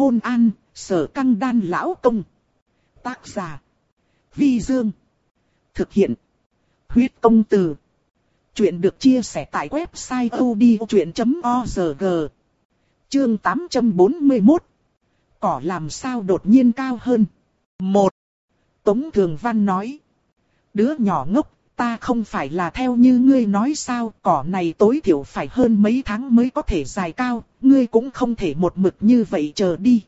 Hôn an, sở căng đan lão công. Tác giả. Vi Dương. Thực hiện. Huyết công từ. Chuyện được chia sẻ tại website odchuyện.org. Chương 841. Cỏ làm sao đột nhiên cao hơn. 1. Tống Thường Văn nói. Đứa nhỏ ngốc, ta không phải là theo như ngươi nói sao, cỏ này tối thiểu phải hơn mấy tháng mới có thể dài cao, ngươi cũng không thể một mực như vậy chờ đi.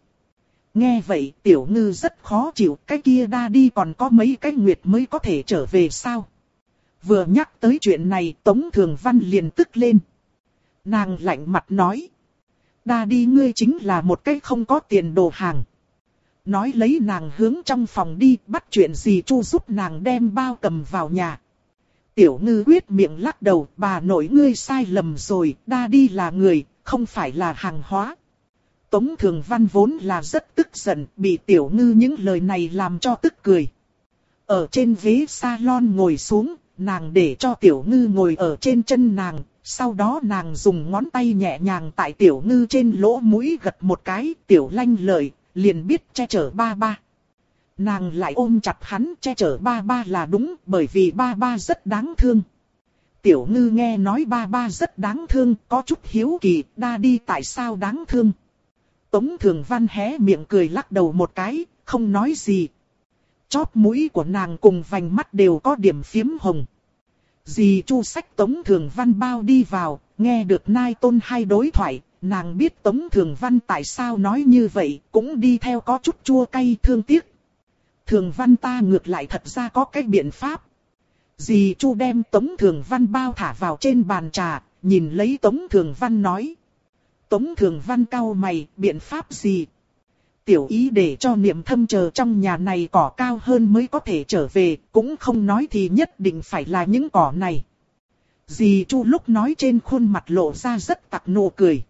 Nghe vậy tiểu ngư rất khó chịu, cái kia đa đi còn có mấy cái nguyệt mới có thể trở về sao. Vừa nhắc tới chuyện này Tống Thường Văn liền tức lên. Nàng lạnh mặt nói. Đa đi ngươi chính là một cái không có tiền đồ hàng. Nói lấy nàng hướng trong phòng đi bắt chuyện gì chu giúp nàng đem bao cầm vào nhà. Tiểu ngư quyết miệng lắc đầu bà nội ngươi sai lầm rồi, đa đi là người, không phải là hàng hóa. Tống Thường Văn vốn là rất tức giận, bị tiểu ngư những lời này làm cho tức cười. Ở trên ghế salon ngồi xuống, nàng để cho tiểu ngư ngồi ở trên chân nàng, sau đó nàng dùng ngón tay nhẹ nhàng tại tiểu ngư trên lỗ mũi gật một cái, tiểu lanh lời liền biết che chở ba ba. Nàng lại ôm chặt hắn che chở ba ba là đúng bởi vì ba ba rất đáng thương. Tiểu ngư nghe nói ba ba rất đáng thương, có chút hiếu kỳ, đa đi tại sao đáng thương. Tống thường văn hé miệng cười lắc đầu một cái, không nói gì. Chóp mũi của nàng cùng vành mắt đều có điểm phiếm hồng. Dì chu sách tống thường văn bao đi vào, nghe được nai tôn hai đối thoại, nàng biết tống thường văn tại sao nói như vậy, cũng đi theo có chút chua cay thương tiếc. Thường văn ta ngược lại thật ra có cái biện pháp. Dì chu đem tống thường văn bao thả vào trên bàn trà, nhìn lấy tống thường văn nói. Tống Thường Văn cao mày, biện pháp gì? Tiểu ý để cho niệm thâm chờ trong nhà này cỏ cao hơn mới có thể trở về, cũng không nói thì nhất định phải là những cỏ này. Dì Chu lúc nói trên khuôn mặt lộ ra rất tặc nụ cười.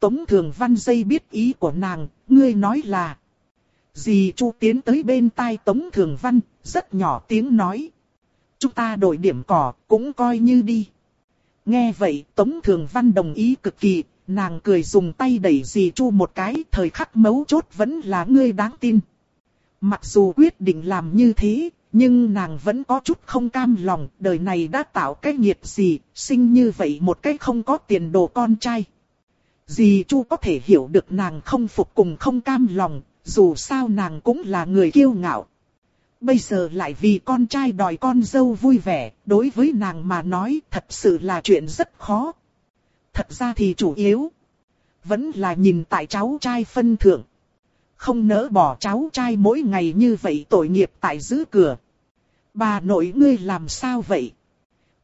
Tống Thường Văn dây biết ý của nàng, ngươi nói là. Dì Chu tiến tới bên tai Tống Thường Văn, rất nhỏ tiếng nói. Chúng ta đổi điểm cỏ, cũng coi như đi. Nghe vậy Tống Thường Văn đồng ý cực kỳ, nàng cười dùng tay đẩy dì Chu một cái, thời khắc mấu chốt vẫn là ngươi đáng tin. Mặc dù quyết định làm như thế, nhưng nàng vẫn có chút không cam lòng, đời này đã tạo cái nghiệp gì, sinh như vậy một cái không có tiền đồ con trai. Dì Chu có thể hiểu được nàng không phục cùng không cam lòng, dù sao nàng cũng là người kiêu ngạo. Bây giờ lại vì con trai đòi con dâu vui vẻ, đối với nàng mà nói thật sự là chuyện rất khó thật ra thì chủ yếu. Vẫn là nhìn tại cháu trai phân thượng. Không nỡ bỏ cháu trai mỗi ngày như vậy tội nghiệp tại giữ cửa. Bà nội ngươi làm sao vậy?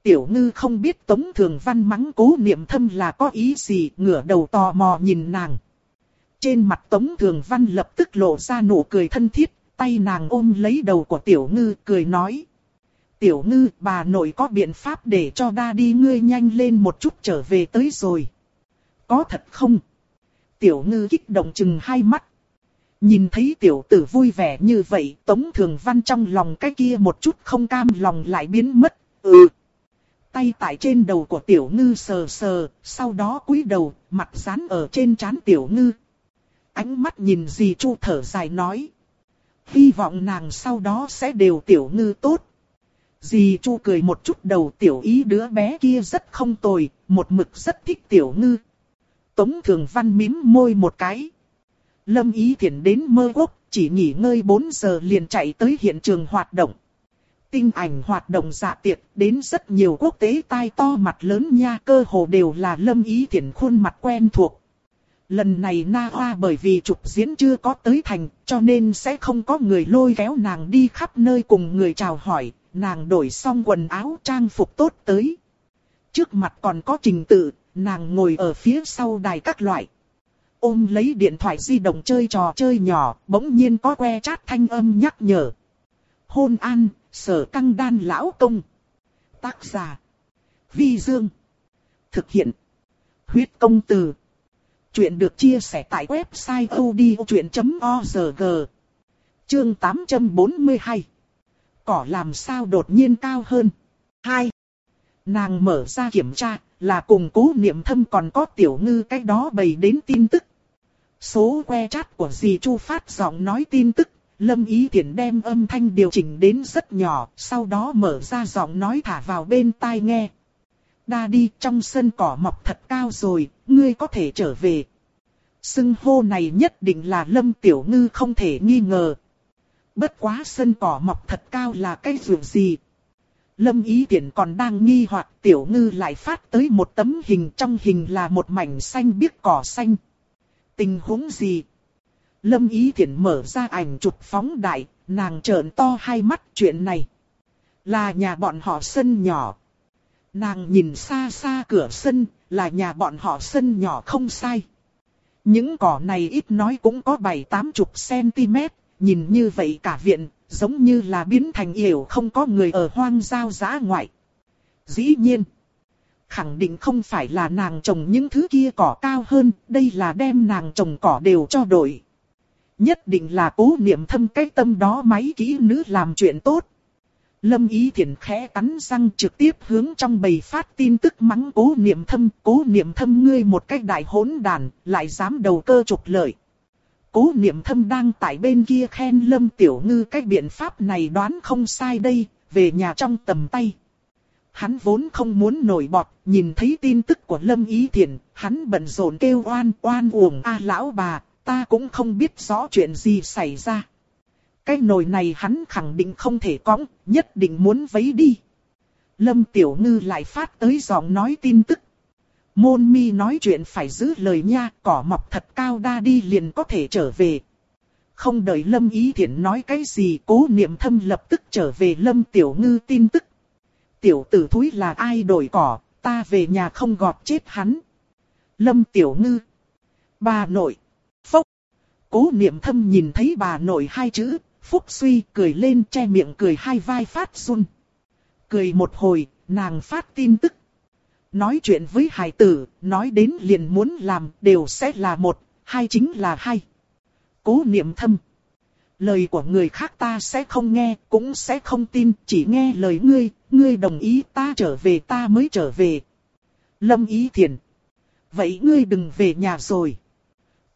Tiểu ngư không biết Tống Thường Văn mắng cố niệm thâm là có ý gì, ngửa đầu tò mò nhìn nàng. Trên mặt Tống Thường Văn lập tức lộ ra nụ cười thân thiết, tay nàng ôm lấy đầu của Tiểu ngư cười nói. Tiểu ngư, bà nội có biện pháp để cho đa đi ngươi nhanh lên một chút trở về tới rồi. Có thật không? Tiểu ngư kích động chừng hai mắt. Nhìn thấy tiểu tử vui vẻ như vậy, Tống Thường Văn trong lòng cái kia một chút không cam lòng lại biến mất. Ừ. Tay tại trên đầu của tiểu ngư sờ sờ, sau đó cúi đầu, mặt dán ở trên trán tiểu ngư. Ánh mắt nhìn dì chu thở dài nói. Hy vọng nàng sau đó sẽ đều tiểu ngư tốt. Dì Chu cười một chút đầu tiểu ý đứa bé kia rất không tồi, một mực rất thích tiểu ngư. Tống Thường Văn mím môi một cái. Lâm Ý Thiển đến mơ quốc, chỉ nghỉ ngơi 4 giờ liền chạy tới hiện trường hoạt động. Tinh ảnh hoạt động dạ tiệc đến rất nhiều quốc tế tai to mặt lớn nha cơ hồ đều là Lâm Ý Thiển khuôn mặt quen thuộc. Lần này Na Hoa bởi vì trục diễn chưa có tới thành cho nên sẽ không có người lôi kéo nàng đi khắp nơi cùng người chào hỏi, nàng đổi xong quần áo trang phục tốt tới. Trước mặt còn có trình tự, nàng ngồi ở phía sau đài các loại. Ôm lấy điện thoại di động chơi trò chơi nhỏ, bỗng nhiên có que chát thanh âm nhắc nhở. Hôn an, sở căng đan lão công. Tác giả. Vi Dương. Thực hiện. Huyết công từ. Chuyện được chia sẻ tại website odchuyện.org. Chương 842 cỏ làm sao đột nhiên cao hơn. 2. Nàng mở ra kiểm tra, là cùng cố niệm thâm còn có tiểu ngư cách đó bày đến tin tức. Số que chat của dì Chu phát giọng nói tin tức, Lâm Ý Thiển đem âm thanh điều chỉnh đến rất nhỏ, sau đó mở ra giọng nói thả vào bên tai nghe. Đa đi trong sân cỏ mọc thật cao rồi, ngươi có thể trở về. Sưng hô này nhất định là Lâm Tiểu Ngư không thể nghi ngờ. Bất quá sân cỏ mọc thật cao là cái ruộng gì? Lâm Ý Tiện còn đang nghi hoặc Tiểu Ngư lại phát tới một tấm hình trong hình là một mảnh xanh biếc cỏ xanh. Tình huống gì? Lâm Ý Thiển mở ra ảnh chụp phóng đại, nàng trợn to hai mắt chuyện này. Là nhà bọn họ sân nhỏ. Nàng nhìn xa xa cửa sân, là nhà bọn họ sân nhỏ không sai. Những cỏ này ít nói cũng có 7-8 chục cm, nhìn như vậy cả viện, giống như là biến thành yểu không có người ở hoang giao giã ngoại. Dĩ nhiên, khẳng định không phải là nàng trồng những thứ kia cỏ cao hơn, đây là đem nàng trồng cỏ đều cho đổi. Nhất định là cố niệm thâm cái tâm đó máy kỹ nữ làm chuyện tốt. Lâm Ý Thiển khẽ cắn răng trực tiếp hướng trong bầy phát tin tức mắng cố niệm thâm, cố niệm thâm ngươi một cách đại hỗn đàn, lại dám đầu cơ trục lợi. Cố niệm thâm đang tại bên kia khen Lâm Tiểu Ngư cách biện pháp này đoán không sai đây, về nhà trong tầm tay. Hắn vốn không muốn nổi bọt, nhìn thấy tin tức của Lâm Ý Thiển, hắn bận rộn kêu oan oan uổng a lão bà, ta cũng không biết rõ chuyện gì xảy ra. Cái nồi này hắn khẳng định không thể cõng, nhất định muốn vấy đi. Lâm Tiểu Ngư lại phát tới giọng nói tin tức. Môn mi nói chuyện phải giữ lời nha, cỏ mọc thật cao đa đi liền có thể trở về. Không đợi Lâm Ý Thiển nói cái gì, cố niệm thâm lập tức trở về Lâm Tiểu Ngư tin tức. Tiểu tử thúi là ai đổi cỏ, ta về nhà không gọt chết hắn. Lâm Tiểu Ngư. Bà nội. Phốc. Cố niệm thâm nhìn thấy bà nội hai chữ, Phúc suy cười lên che miệng cười hai vai phát run. Cười một hồi, nàng phát tin tức. Nói chuyện với hải tử, nói đến liền muốn làm, đều sẽ là một, hai chính là hai. Cố niệm thâm. Lời của người khác ta sẽ không nghe, cũng sẽ không tin, chỉ nghe lời ngươi, ngươi đồng ý ta trở về ta mới trở về. Lâm ý thiền. Vậy ngươi đừng về nhà rồi.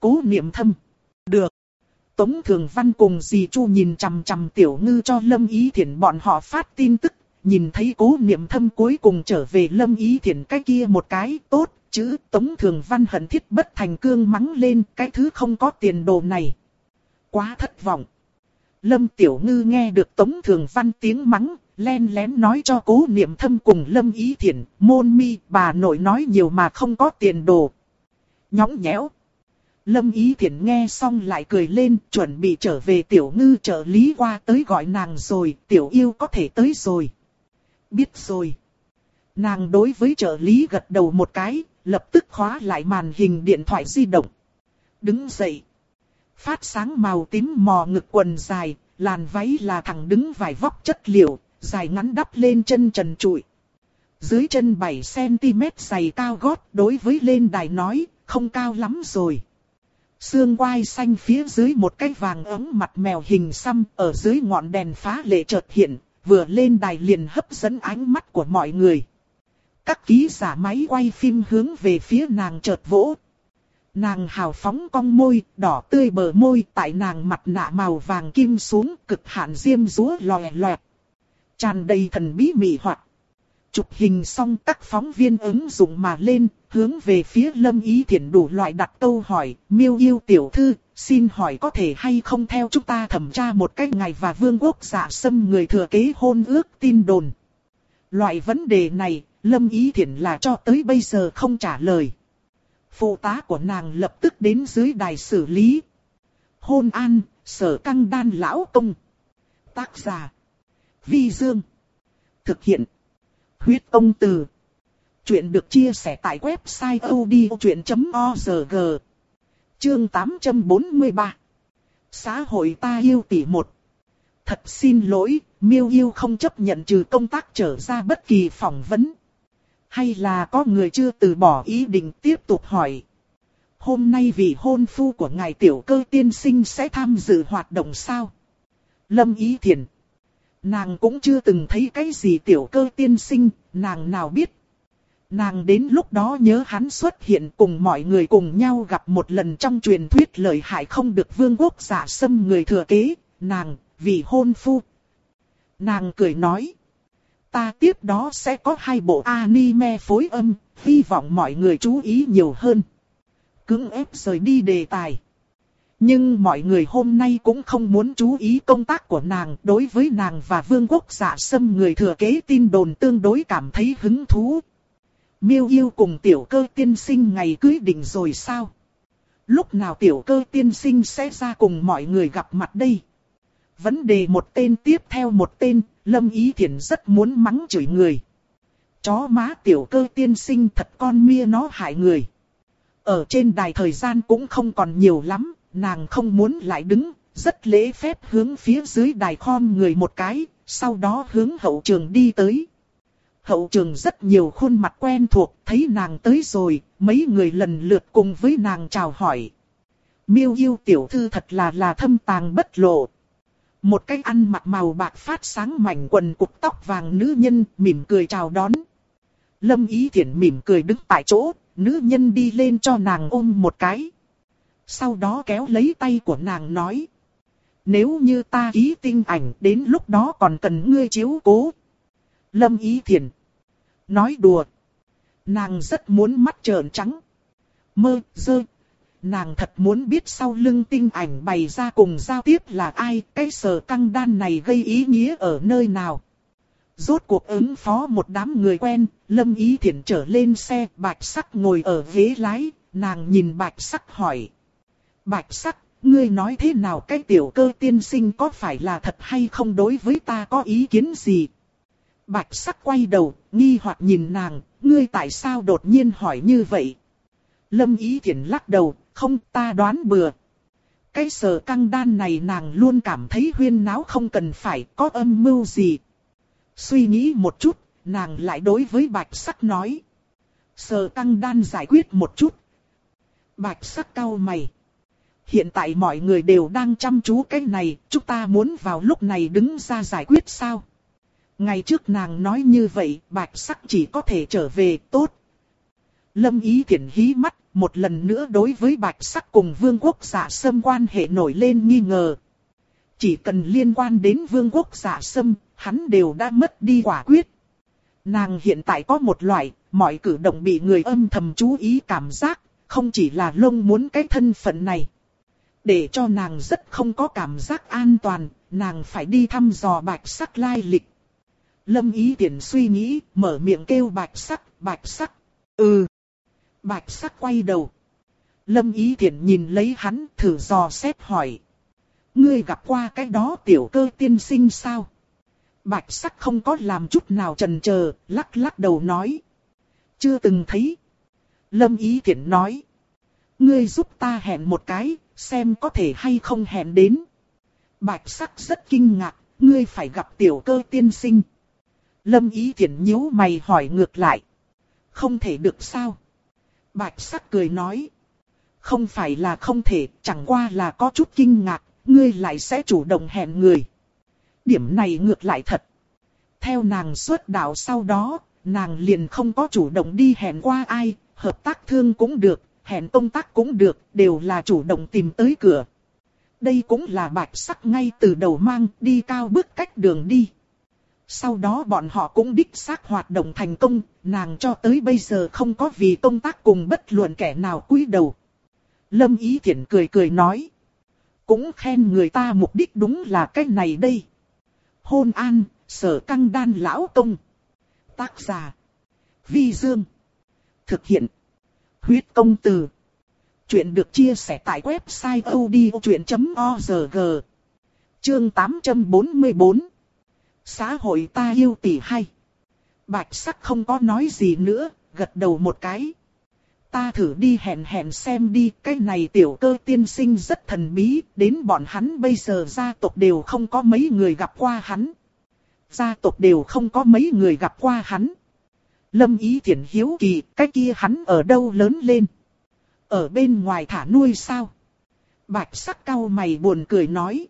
Cố niệm thâm. Tống Thường Văn cùng dì Chu nhìn chằm chằm tiểu ngư cho Lâm Ý Thiển bọn họ phát tin tức, nhìn thấy cố niệm thâm cuối cùng trở về Lâm Ý Thiển cái kia một cái tốt, chữ Tống Thường Văn hận thiết bất thành cương mắng lên cái thứ không có tiền đồ này. Quá thất vọng. Lâm Tiểu Ngư nghe được Tống Thường Văn tiếng mắng, len lén nói cho cố niệm thâm cùng Lâm Ý Thiển, môn mi, bà nội nói nhiều mà không có tiền đồ. Nhõng nhẽo. Lâm Ý Thiển nghe xong lại cười lên, chuẩn bị trở về tiểu ngư trợ lý qua tới gọi nàng rồi, tiểu yêu có thể tới rồi. Biết rồi. Nàng đối với trợ lý gật đầu một cái, lập tức khóa lại màn hình điện thoại di động. Đứng dậy. Phát sáng màu tím mò ngực quần dài, làn váy là thẳng đứng vài vóc chất liệu, dài ngắn đắp lên chân trần trụi. Dưới chân 7cm giày cao gót đối với lên đài nói, không cao lắm rồi. Xương quai xanh phía dưới một cái vàng ấm mặt mèo hình xăm ở dưới ngọn đèn phá lệ chợt hiện, vừa lên đài liền hấp dẫn ánh mắt của mọi người. Các ký giả máy quay phim hướng về phía nàng chợt vỗ. Nàng hào phóng cong môi, đỏ tươi bờ môi tại nàng mặt nạ màu vàng kim xuống cực hạn diêm rúa lòe loẹt. Tràn đầy thần bí mị hoặc. Chụp hình xong các phóng viên ứng dụng mà lên, hướng về phía Lâm Ý Thiển đủ loại đặt câu hỏi, miêu yêu tiểu thư, xin hỏi có thể hay không theo chúng ta thẩm tra một cách ngày và vương quốc giả xâm người thừa kế hôn ước tin đồn. Loại vấn đề này, Lâm Ý Thiển là cho tới bây giờ không trả lời. Phụ tá của nàng lập tức đến dưới đài xử lý. Hôn an, sở căng đan lão công. Tác giả. Vi Dương. Thực hiện. Huyết ông từ. Chuyện được chia sẻ tại website odchuyện.org. Chương 843. Xã hội ta yêu tỷ một. Thật xin lỗi, miêu yêu không chấp nhận trừ công tác trở ra bất kỳ phỏng vấn. Hay là có người chưa từ bỏ ý định tiếp tục hỏi. Hôm nay vị hôn phu của ngài tiểu cơ tiên sinh sẽ tham dự hoạt động sao? Lâm Ý Thiền. Nàng cũng chưa từng thấy cái gì tiểu cơ tiên sinh, nàng nào biết Nàng đến lúc đó nhớ hắn xuất hiện cùng mọi người cùng nhau gặp một lần trong truyền thuyết lời hại không được vương quốc giả xâm người thừa kế, nàng, vì hôn phu. Nàng cười nói. Ta tiếp đó sẽ có hai bộ anime phối âm, hy vọng mọi người chú ý nhiều hơn. Cứng ép rời đi đề tài. Nhưng mọi người hôm nay cũng không muốn chú ý công tác của nàng đối với nàng và vương quốc giả xâm người thừa kế tin đồn tương đối cảm thấy hứng thú. Miêu yêu cùng tiểu cơ tiên sinh ngày cưới định rồi sao? Lúc nào tiểu cơ tiên sinh sẽ ra cùng mọi người gặp mặt đây? Vấn đề một tên tiếp theo một tên, Lâm Ý Thiển rất muốn mắng chửi người. Chó má tiểu cơ tiên sinh thật con mia nó hại người. Ở trên đài thời gian cũng không còn nhiều lắm, nàng không muốn lại đứng, rất lễ phép hướng phía dưới đài khom người một cái, sau đó hướng hậu trường đi tới. Hậu trường rất nhiều khuôn mặt quen thuộc, thấy nàng tới rồi, mấy người lần lượt cùng với nàng chào hỏi. Miêu yêu tiểu thư thật là là thâm tàng bất lộ. Một cái ăn mặc màu bạc phát sáng mảnh quần cục tóc vàng nữ nhân mỉm cười chào đón. Lâm ý thiện mỉm cười đứng tại chỗ, nữ nhân đi lên cho nàng ôm một cái. Sau đó kéo lấy tay của nàng nói. Nếu như ta ký tinh ảnh đến lúc đó còn cần ngươi chiếu cố. Lâm ý thiền. Nói đùa. Nàng rất muốn mắt trợn trắng. Mơ, dơ. Nàng thật muốn biết sau lưng tinh ảnh bày ra cùng giao tiếp là ai, cái sờ căng đan này gây ý nghĩa ở nơi nào. Rốt cuộc ứng phó một đám người quen, Lâm Ý Thiển trở lên xe, bạch sắc ngồi ở ghế lái, nàng nhìn bạch sắc hỏi. Bạch sắc, ngươi nói thế nào cái tiểu cơ tiên sinh có phải là thật hay không đối với ta có ý kiến gì? Bạch sắc quay đầu, nghi hoặc nhìn nàng, ngươi tại sao đột nhiên hỏi như vậy? Lâm ý thiện lắc đầu, không ta đoán bừa. Cái sở căng đan này nàng luôn cảm thấy huyên náo không cần phải có âm mưu gì. Suy nghĩ một chút, nàng lại đối với bạch sắc nói. Sở căng đan giải quyết một chút. Bạch sắc cau mày. Hiện tại mọi người đều đang chăm chú cái này, chúng ta muốn vào lúc này đứng ra giải quyết sao? Ngày trước nàng nói như vậy, bạch sắc chỉ có thể trở về, tốt. Lâm ý thiện hí mắt, một lần nữa đối với bạch sắc cùng vương quốc giả sâm quan hệ nổi lên nghi ngờ. Chỉ cần liên quan đến vương quốc giả sâm, hắn đều đã mất đi quả quyết. Nàng hiện tại có một loại, mọi cử động bị người âm thầm chú ý cảm giác, không chỉ là lông muốn cái thân phận này. Để cho nàng rất không có cảm giác an toàn, nàng phải đi thăm dò bạch sắc lai lịch. Lâm ý tiện suy nghĩ, mở miệng kêu bạch sắc, bạch sắc. Ừ. Bạch sắc quay đầu. Lâm ý tiện nhìn lấy hắn, thử dò xét hỏi. Ngươi gặp qua cái đó tiểu cơ tiên sinh sao? Bạch sắc không có làm chút nào trần chờ lắc lắc đầu nói. Chưa từng thấy. Lâm ý tiện nói. Ngươi giúp ta hẹn một cái, xem có thể hay không hẹn đến. Bạch sắc rất kinh ngạc, ngươi phải gặp tiểu cơ tiên sinh. Lâm ý thiện nhíu mày hỏi ngược lại. Không thể được sao? Bạch sắc cười nói. Không phải là không thể, chẳng qua là có chút kinh ngạc, ngươi lại sẽ chủ động hẹn người. Điểm này ngược lại thật. Theo nàng xuất đạo sau đó, nàng liền không có chủ động đi hẹn qua ai, hợp tác thương cũng được, hẹn công tác cũng được, đều là chủ động tìm tới cửa. Đây cũng là bạch sắc ngay từ đầu mang đi cao bước cách đường đi. Sau đó bọn họ cũng đích xác hoạt động thành công, nàng cho tới bây giờ không có vì công tác cùng bất luận kẻ nào cúi đầu. Lâm Ý Thiển cười cười nói. Cũng khen người ta mục đích đúng là cái này đây. Hôn an, sở căng đan lão công. Tác giả. Vi Dương. Thực hiện. Huyết công từ. Chuyện được chia sẻ tại website odchuyện.org. Chương 844. Xã hội ta yêu tỷ hay. Bạch sắc không có nói gì nữa, gật đầu một cái. Ta thử đi hẹn hẹn xem đi, cái này tiểu cơ tiên sinh rất thần bí, đến bọn hắn bây giờ gia tộc đều không có mấy người gặp qua hắn. Gia tộc đều không có mấy người gặp qua hắn. Lâm ý thiện hiếu kỳ, cái kia hắn ở đâu lớn lên? Ở bên ngoài thả nuôi sao? Bạch sắc cao mày buồn cười nói.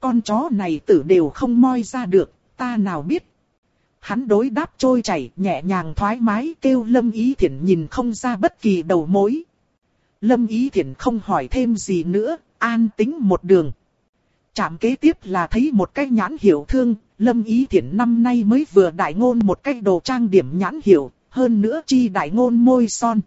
Con chó này tử đều không moi ra được, ta nào biết. Hắn đối đáp trôi chảy, nhẹ nhàng thoải mái kêu Lâm Ý Thiển nhìn không ra bất kỳ đầu mối. Lâm Ý Thiển không hỏi thêm gì nữa, an tính một đường. Chạm kế tiếp là thấy một cái nhãn hiệu thương, Lâm Ý Thiển năm nay mới vừa đại ngôn một cái đồ trang điểm nhãn hiệu, hơn nữa chi đại ngôn môi son.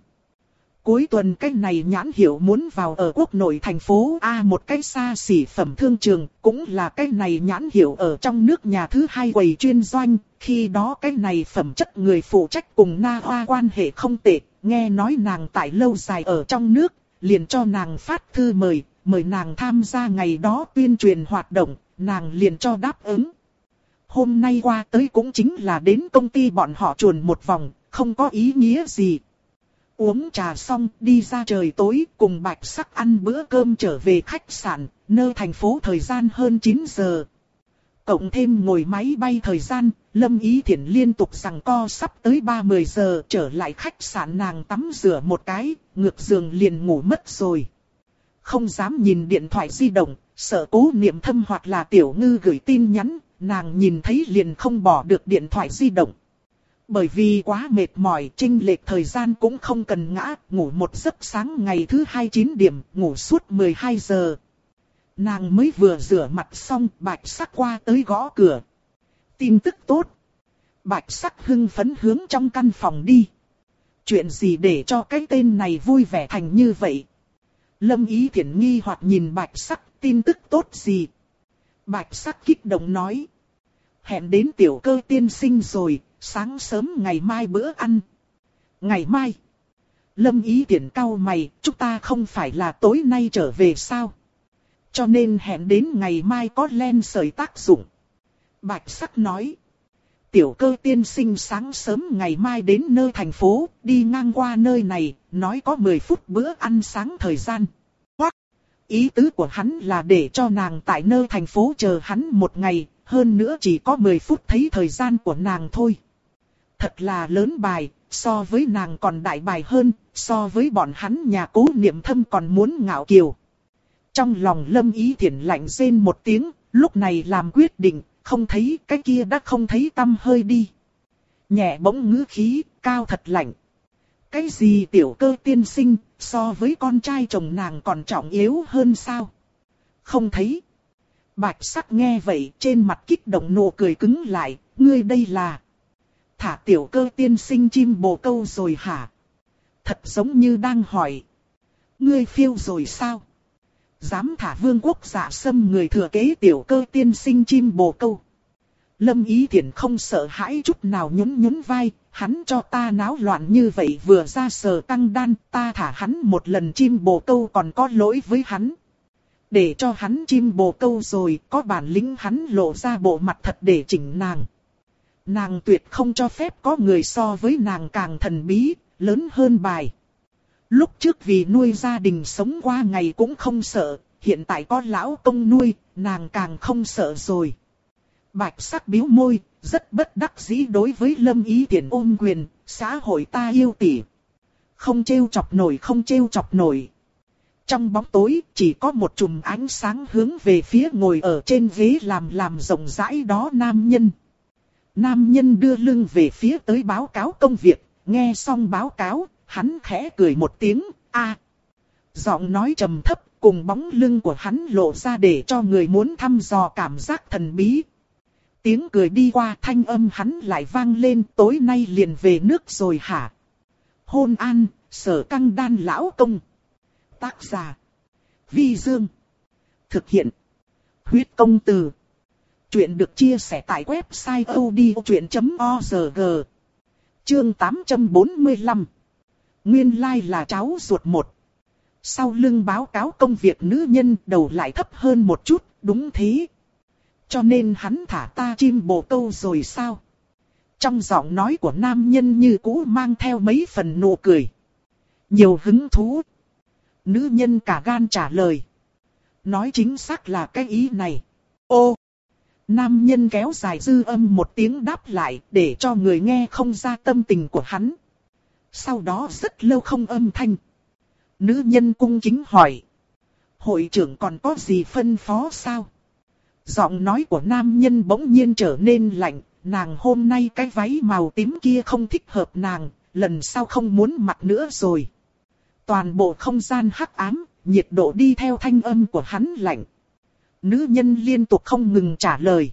Cuối tuần cái này nhãn hiệu muốn vào ở quốc nội thành phố A một cái xa xỉ phẩm thương trường, cũng là cái này nhãn hiệu ở trong nước nhà thứ hai quầy chuyên doanh, khi đó cái này phẩm chất người phụ trách cùng Na Hoa quan hệ không tệ, nghe nói nàng tại lâu dài ở trong nước, liền cho nàng phát thư mời, mời nàng tham gia ngày đó tuyên truyền hoạt động, nàng liền cho đáp ứng. Hôm nay qua tới cũng chính là đến công ty bọn họ chuồn một vòng, không có ý nghĩa gì. Uống trà xong đi ra trời tối cùng bạch sắc ăn bữa cơm trở về khách sạn, nơi thành phố thời gian hơn 9 giờ. Cộng thêm ngồi máy bay thời gian, Lâm Ý Thiển liên tục rằng co sắp tới 30 giờ trở lại khách sạn nàng tắm rửa một cái, ngược giường liền ngủ mất rồi. Không dám nhìn điện thoại di động, sợ cố niệm thâm hoặc là tiểu ngư gửi tin nhắn, nàng nhìn thấy liền không bỏ được điện thoại di động. Bởi vì quá mệt mỏi, trinh lệch thời gian cũng không cần ngã, ngủ một giấc sáng ngày thứ 29 điểm, ngủ suốt 12 giờ. Nàng mới vừa rửa mặt xong, bạch sắc qua tới gõ cửa. Tin tức tốt. Bạch sắc hưng phấn hướng trong căn phòng đi. Chuyện gì để cho cái tên này vui vẻ thành như vậy? Lâm ý thiện nghi hoặc nhìn bạch sắc, tin tức tốt gì? Bạch sắc kích động nói. Hẹn đến tiểu cơ tiên sinh rồi, sáng sớm ngày mai bữa ăn. Ngày mai. Lâm ý tiện cao mày, chúng ta không phải là tối nay trở về sao? Cho nên hẹn đến ngày mai có len sợi tác dụng. Bạch sắc nói. Tiểu cơ tiên sinh sáng sớm ngày mai đến nơi thành phố, đi ngang qua nơi này, nói có 10 phút bữa ăn sáng thời gian. Hoặc, ý tứ của hắn là để cho nàng tại nơi thành phố chờ hắn một ngày, hơn nữa chỉ có 10 phút thấy thời gian của nàng thôi thật là lớn bài, so với nàng còn đại bài hơn, so với bọn hắn nhà cố niệm thâm còn muốn ngạo kiều. Trong lòng lâm ý thiện lạnh rên một tiếng, lúc này làm quyết định, không thấy cái kia đã không thấy tâm hơi đi. Nhẹ bỗng ngữ khí, cao thật lạnh. Cái gì tiểu cơ tiên sinh, so với con trai chồng nàng còn trọng yếu hơn sao? Không thấy. Bạch sắc nghe vậy trên mặt kích động nụ cười cứng lại, ngươi đây là thả tiểu cơ tiên sinh chim bồ câu rồi hả? Thật giống như đang hỏi. Ngươi phiêu rồi sao? Dám thả vương quốc giả xâm người thừa kế tiểu cơ tiên sinh chim bồ câu. Lâm Ý Thiển không sợ hãi chút nào nhún nhún vai, hắn cho ta náo loạn như vậy vừa ra sờ căng đan, ta thả hắn một lần chim bồ câu còn có lỗi với hắn. Để cho hắn chim bồ câu rồi, có bản lĩnh hắn lộ ra bộ mặt thật để chỉnh nàng. Nàng tuyệt không cho phép có người so với nàng càng thần bí, lớn hơn bài. Lúc trước vì nuôi gia đình sống qua ngày cũng không sợ, hiện tại có lão công nuôi, nàng càng không sợ rồi. Bạch sắc biếu môi, rất bất đắc dĩ đối với lâm ý tiền ôm quyền, xã hội ta yêu tỉ. Không trêu chọc nổi không trêu chọc nổi. Trong bóng tối chỉ có một chùm ánh sáng hướng về phía ngồi ở trên ghế làm làm rộng rãi đó nam nhân. Nam nhân đưa lưng về phía tới báo cáo công việc, nghe xong báo cáo, hắn khẽ cười một tiếng, a. Giọng nói trầm thấp, cùng bóng lưng của hắn lộ ra để cho người muốn thăm dò cảm giác thần bí. Tiếng cười đi qua thanh âm hắn lại vang lên tối nay liền về nước rồi hả? Hôn an, sở căng đan lão công. Tác giả. Vi Dương. Thực hiện. Huyết công từ. Chuyện được chia sẻ tại website odchuyện.org Chương 845 Nguyên lai là cháu ruột một. Sau lưng báo cáo công việc nữ nhân đầu lại thấp hơn một chút, đúng thế. Cho nên hắn thả ta chim bồ câu rồi sao? Trong giọng nói của nam nhân như cũ mang theo mấy phần nụ cười. Nhiều hứng thú. Nữ nhân cả gan trả lời. Nói chính xác là cái ý này. Ô! Nam nhân kéo dài dư âm một tiếng đáp lại để cho người nghe không ra tâm tình của hắn. Sau đó rất lâu không âm thanh. Nữ nhân cung chính hỏi. Hội trưởng còn có gì phân phó sao? Giọng nói của nam nhân bỗng nhiên trở nên lạnh, nàng hôm nay cái váy màu tím kia không thích hợp nàng, lần sau không muốn mặc nữa rồi. Toàn bộ không gian hắc ám, nhiệt độ đi theo thanh âm của hắn lạnh. Nữ nhân liên tục không ngừng trả lời.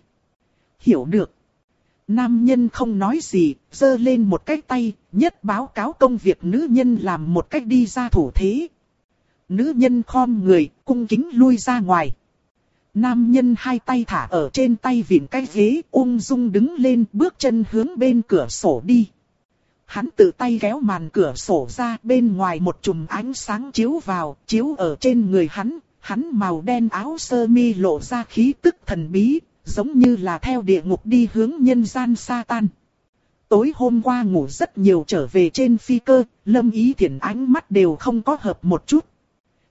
Hiểu được. Nam nhân không nói gì, giơ lên một cái tay, nhất báo cáo công việc nữ nhân làm một cách đi ra thủ thế. Nữ nhân khom người, cung kính lui ra ngoài. Nam nhân hai tay thả ở trên tay vịn cái ghế, ung dung đứng lên bước chân hướng bên cửa sổ đi. Hắn tự tay kéo màn cửa sổ ra bên ngoài một chùm ánh sáng chiếu vào, chiếu ở trên người hắn, hắn màu đen áo sơ mi lộ ra khí tức thần bí, giống như là theo địa ngục đi hướng nhân gian sa tan. Tối hôm qua ngủ rất nhiều trở về trên phi cơ, lâm ý thiện ánh mắt đều không có hợp một chút.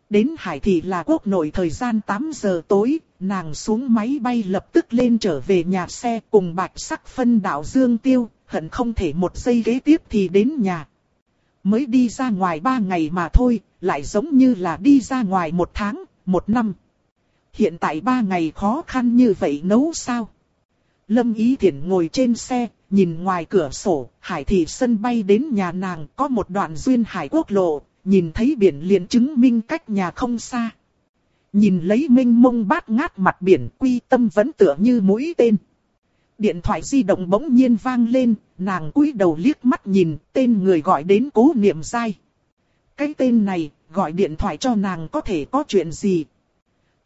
Đến Hải Thị là quốc nội thời gian 8 giờ tối, nàng xuống máy bay lập tức lên trở về nhà xe cùng bạch sắc phân đạo Dương Tiêu, hận không thể một giây ghế tiếp thì đến nhà. Mới đi ra ngoài 3 ngày mà thôi, lại giống như là đi ra ngoài một tháng, một năm. Hiện tại ba ngày khó khăn như vậy nấu sao? Lâm Ý Thiển ngồi trên xe, nhìn ngoài cửa sổ, hải thị sân bay đến nhà nàng có một đoạn duyên hải quốc lộ, nhìn thấy biển liền chứng minh cách nhà không xa. Nhìn lấy minh mông bát ngát mặt biển quy tâm vẫn tựa như mũi tên. Điện thoại di động bỗng nhiên vang lên, nàng cúi đầu liếc mắt nhìn tên người gọi đến cố niệm dai. Cái tên này, gọi điện thoại cho nàng có thể có chuyện gì.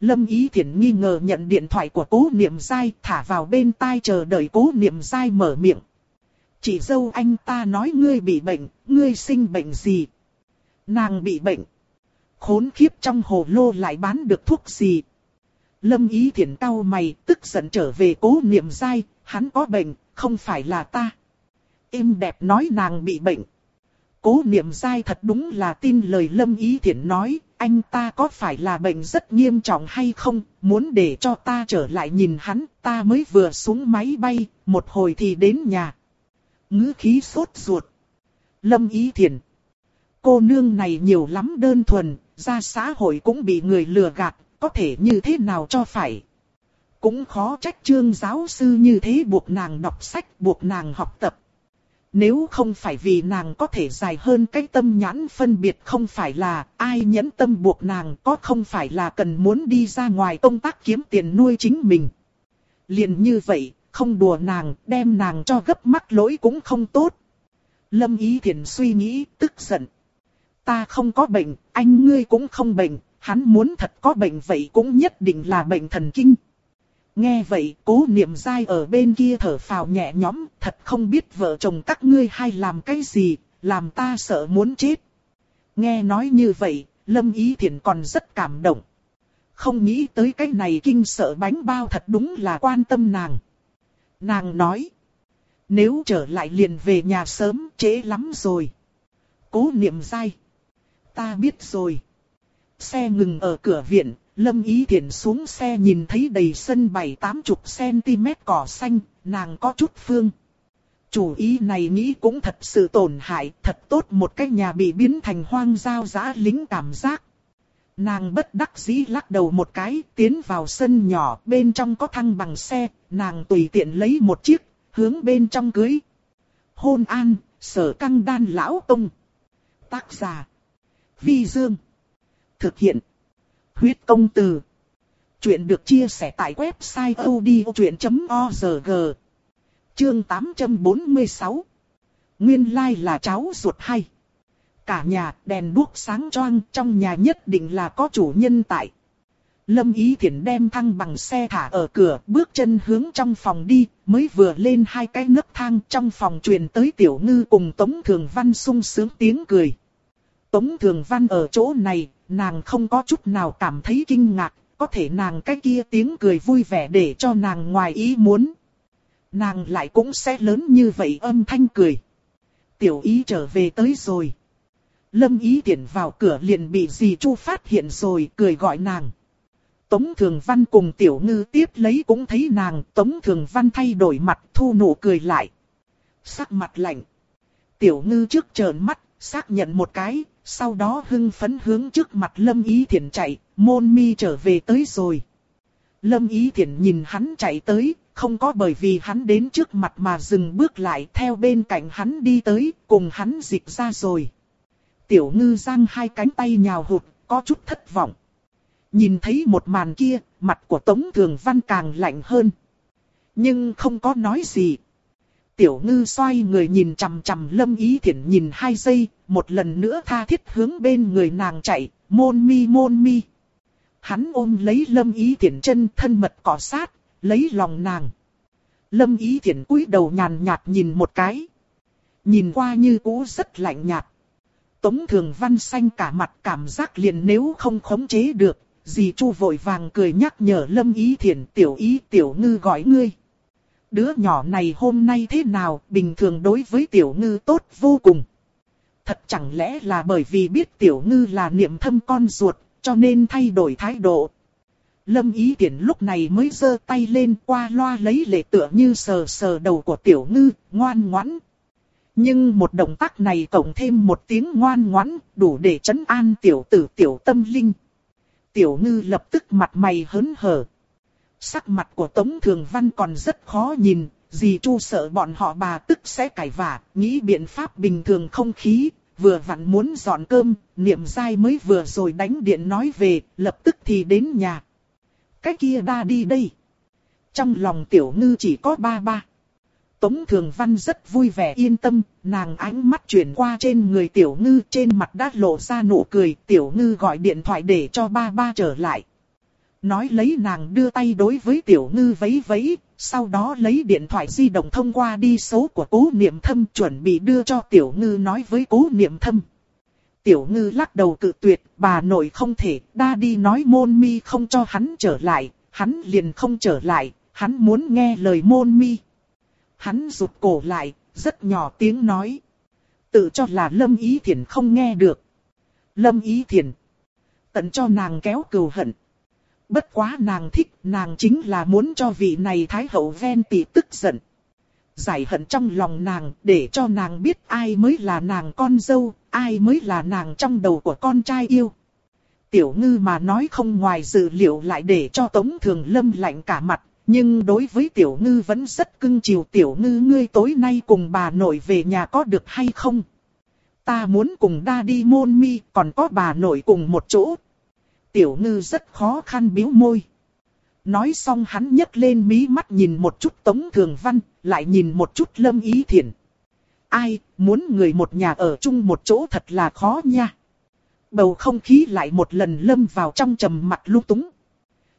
Lâm Ý Thiển nghi ngờ nhận điện thoại của cố niệm dai thả vào bên tai chờ đợi cố niệm dai mở miệng. Chị dâu anh ta nói ngươi bị bệnh, ngươi sinh bệnh gì? Nàng bị bệnh. Khốn khiếp trong hồ lô lại bán được thuốc gì? Lâm ý thiển cau mày, tức giận trở về cố niệm dai, hắn có bệnh, không phải là ta. Im đẹp nói nàng bị bệnh. Cố niệm dai thật đúng là tin lời lâm ý thiển nói, anh ta có phải là bệnh rất nghiêm trọng hay không, muốn để cho ta trở lại nhìn hắn, ta mới vừa xuống máy bay, một hồi thì đến nhà. ngữ khí sốt ruột. Lâm ý thiển Cô nương này nhiều lắm đơn thuần, ra xã hội cũng bị người lừa gạt, có thể như thế nào cho phải. Cũng khó trách trương giáo sư như thế buộc nàng đọc sách, buộc nàng học tập. Nếu không phải vì nàng có thể dài hơn cái tâm nhãn phân biệt không phải là ai nhẫn tâm buộc nàng có không phải là cần muốn đi ra ngoài công tác kiếm tiền nuôi chính mình. liền như vậy, không đùa nàng, đem nàng cho gấp mắc lỗi cũng không tốt. Lâm Ý thiền suy nghĩ, tức giận, Ta không có bệnh, anh ngươi cũng không bệnh, hắn muốn thật có bệnh vậy cũng nhất định là bệnh thần kinh. Nghe vậy, cố niệm dai ở bên kia thở phào nhẹ nhõm, thật không biết vợ chồng các ngươi hay làm cái gì, làm ta sợ muốn chết. Nghe nói như vậy, Lâm Ý Thiển còn rất cảm động. Không nghĩ tới cái này kinh sợ bánh bao thật đúng là quan tâm nàng. Nàng nói, nếu trở lại liền về nhà sớm, trễ lắm rồi. Cố niệm dai ta biết rồi. Xe ngừng ở cửa viện, Lâm Ý Thiển xuống xe nhìn thấy đầy sân bảy tám chục cm cỏ xanh, nàng có chút phương. Chủ ý này nghĩ cũng thật sự tổn hại, thật tốt một cái nhà bị biến thành hoang giao giã lính cảm giác. Nàng bất đắc dĩ lắc đầu một cái, tiến vào sân nhỏ, bên trong có thăng bằng xe, nàng tùy tiện lấy một chiếc, hướng bên trong cưới. Hôn an, sở căng đan lão tông. Tác giả Vi Dương. Thực hiện. Huyết công từ. Chuyện được chia sẻ tại website odchuyện.org. Chương 846. Nguyên lai là cháu ruột hay. Cả nhà đèn đuốc sáng choang trong nhà nhất định là có chủ nhân tại. Lâm Ý Thiển đem thăng bằng xe thả ở cửa, bước chân hướng trong phòng đi, mới vừa lên hai cái nấc thang trong phòng truyền tới Tiểu Ngư cùng Tống Thường Văn sung sướng tiếng cười. Tống Thường Văn ở chỗ này, nàng không có chút nào cảm thấy kinh ngạc, có thể nàng cái kia tiếng cười vui vẻ để cho nàng ngoài ý muốn. Nàng lại cũng sẽ lớn như vậy âm thanh cười. Tiểu ý trở về tới rồi. Lâm ý tiện vào cửa liền bị dì Chu phát hiện rồi cười gọi nàng. Tống Thường Văn cùng Tiểu Ngư tiếp lấy cũng thấy nàng, Tống Thường Văn thay đổi mặt thu nụ cười lại. Sắc mặt lạnh. Tiểu Ngư trước trợn mắt, xác nhận một cái, sau đó hưng phấn hướng trước mặt Lâm Ý Thiển chạy, môn mi trở về tới rồi. Lâm Ý Thiển nhìn hắn chạy tới, không có bởi vì hắn đến trước mặt mà dừng bước lại theo bên cạnh hắn đi tới, cùng hắn dịch ra rồi. Tiểu ngư giang hai cánh tay nhào hụt, có chút thất vọng. Nhìn thấy một màn kia, mặt của Tống Thường Văn càng lạnh hơn. Nhưng không có nói gì. Tiểu ngư xoay người nhìn chằm chằm lâm ý thiện nhìn hai giây, một lần nữa tha thiết hướng bên người nàng chạy, môn mi môn mi. Hắn ôm lấy lâm ý thiện chân thân mật cọ sát, lấy lòng nàng. Lâm ý thiện cúi đầu nhàn nhạt nhìn một cái. Nhìn qua như cũ rất lạnh nhạt. Tống thường văn xanh cả mặt cảm giác liền nếu không khống chế được, dì chu vội vàng cười nhắc nhở lâm ý thiện tiểu ý tiểu ngư gọi ngươi. Đứa nhỏ này hôm nay thế nào, bình thường đối với tiểu ngư tốt vô cùng. Thật chẳng lẽ là bởi vì biết tiểu ngư là niệm thâm con ruột, cho nên thay đổi thái độ. Lâm ý tiện lúc này mới giơ tay lên qua loa lấy lệ tựa như sờ sờ đầu của tiểu ngư, ngoan ngoãn. Nhưng một động tác này cộng thêm một tiếng ngoan ngoãn, đủ để chấn an tiểu tử tiểu tâm linh. Tiểu ngư lập tức mặt mày hớn hở. Sắc mặt của Tống Thường Văn còn rất khó nhìn, dì Chu sợ bọn họ bà tức sẽ cãi vả, nghĩ biện pháp bình thường không khí, vừa vặn muốn dọn cơm, niệm dai mới vừa rồi đánh điện nói về, lập tức thì đến nhà. Cái kia đa đi đây. Trong lòng tiểu ngư chỉ có ba ba. Tống Thường Văn rất vui vẻ yên tâm, nàng ánh mắt chuyển qua trên người tiểu ngư trên mặt đã lộ ra nụ cười, tiểu ngư gọi điện thoại để cho ba ba trở lại. Nói lấy nàng đưa tay đối với tiểu ngư vấy vấy, sau đó lấy điện thoại di động thông qua đi số của cố niệm thâm chuẩn bị đưa cho tiểu ngư nói với cố niệm thâm. Tiểu ngư lắc đầu cự tuyệt, bà nội không thể, đa đi nói môn mi không cho hắn trở lại, hắn liền không trở lại, hắn muốn nghe lời môn mi. Hắn rụt cổ lại, rất nhỏ tiếng nói. Tự cho là lâm ý thiền không nghe được. Lâm ý thiền. Tận cho nàng kéo cừu hận. Bất quá nàng thích, nàng chính là muốn cho vị này thái hậu ven tỷ tức giận. Giải hận trong lòng nàng, để cho nàng biết ai mới là nàng con dâu, ai mới là nàng trong đầu của con trai yêu. Tiểu ngư mà nói không ngoài dự liệu lại để cho Tống Thường Lâm lạnh cả mặt, nhưng đối với tiểu ngư vẫn rất cưng chiều tiểu ngư ngươi tối nay cùng bà nội về nhà có được hay không? Ta muốn cùng đa đi môn mi, còn có bà nội cùng một chỗ, Tiểu ngư rất khó khăn biếu môi. Nói xong hắn nhấc lên mí mắt nhìn một chút Tống Thường Văn, lại nhìn một chút Lâm Ý Thiển. Ai, muốn người một nhà ở chung một chỗ thật là khó nha. Bầu không khí lại một lần lâm vào trong trầm mặt lung túng.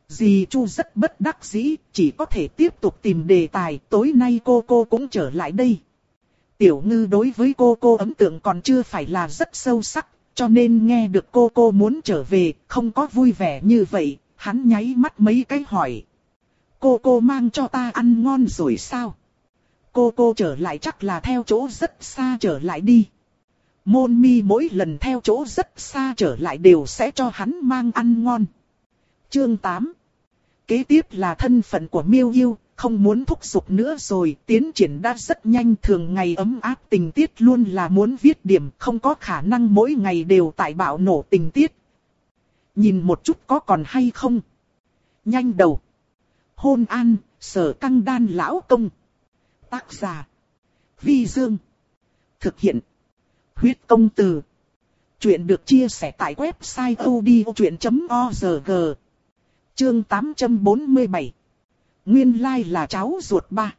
Dì Chu rất bất đắc dĩ, chỉ có thể tiếp tục tìm đề tài, tối nay cô cô cũng trở lại đây. Tiểu ngư đối với cô cô ấn tượng còn chưa phải là rất sâu sắc, cho nên nghe được cô cô muốn trở về, không có vui vẻ như vậy, hắn nháy mắt mấy cái hỏi. Cô cô mang cho ta ăn ngon rồi sao? Cô cô trở lại chắc là theo chỗ rất xa trở lại đi. Môn mi mỗi lần theo chỗ rất xa trở lại đều sẽ cho hắn mang ăn ngon. Chương 8 Kế tiếp là thân phận của miêu yêu, không muốn thúc giục nữa rồi, tiến triển đã rất nhanh thường ngày ấm áp tình tiết luôn là muốn viết điểm, không có khả năng mỗi ngày đều tại bạo nổ tình tiết. Nhìn một chút có còn hay không? Nhanh đầu. Hôn an, sở căng đan lão công. Tác giả. Vi Dương. Thực hiện. Huyết công từ. Chuyện được chia sẻ tại website odchuyện.org. Chương 847 Nguyên lai là cháu ruột ba.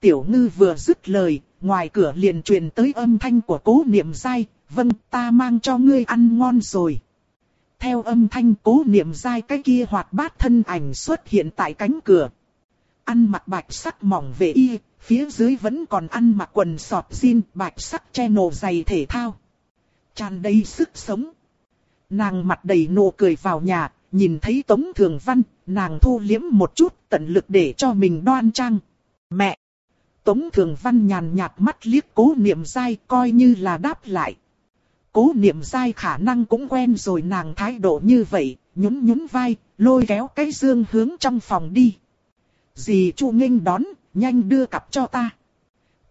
Tiểu ngư vừa dứt lời, ngoài cửa liền truyền tới âm thanh của cố niệm dai, vâng ta mang cho ngươi ăn ngon rồi. Theo âm thanh cố niệm dai cái kia hoạt bát thân ảnh xuất hiện tại cánh cửa. Ăn mặc bạch sắc mỏng về y, phía dưới vẫn còn ăn mặc quần sọt jean bạch sắc che nổ giày thể thao. tràn đầy sức sống. Nàng mặt đầy nụ cười vào nhà, nhìn thấy Tống Thường Văn, nàng thu liếm một chút, tận lực để cho mình đoan trang. Mẹ! Tống Thường Văn nhàn nhạt mắt liếc cố niệm dai coi như là đáp lại. Cố niệm dai khả năng cũng quen rồi nàng thái độ như vậy, nhún nhún vai, lôi kéo cái dương hướng trong phòng đi. Dì Chu nghênh đón, nhanh đưa cặp cho ta.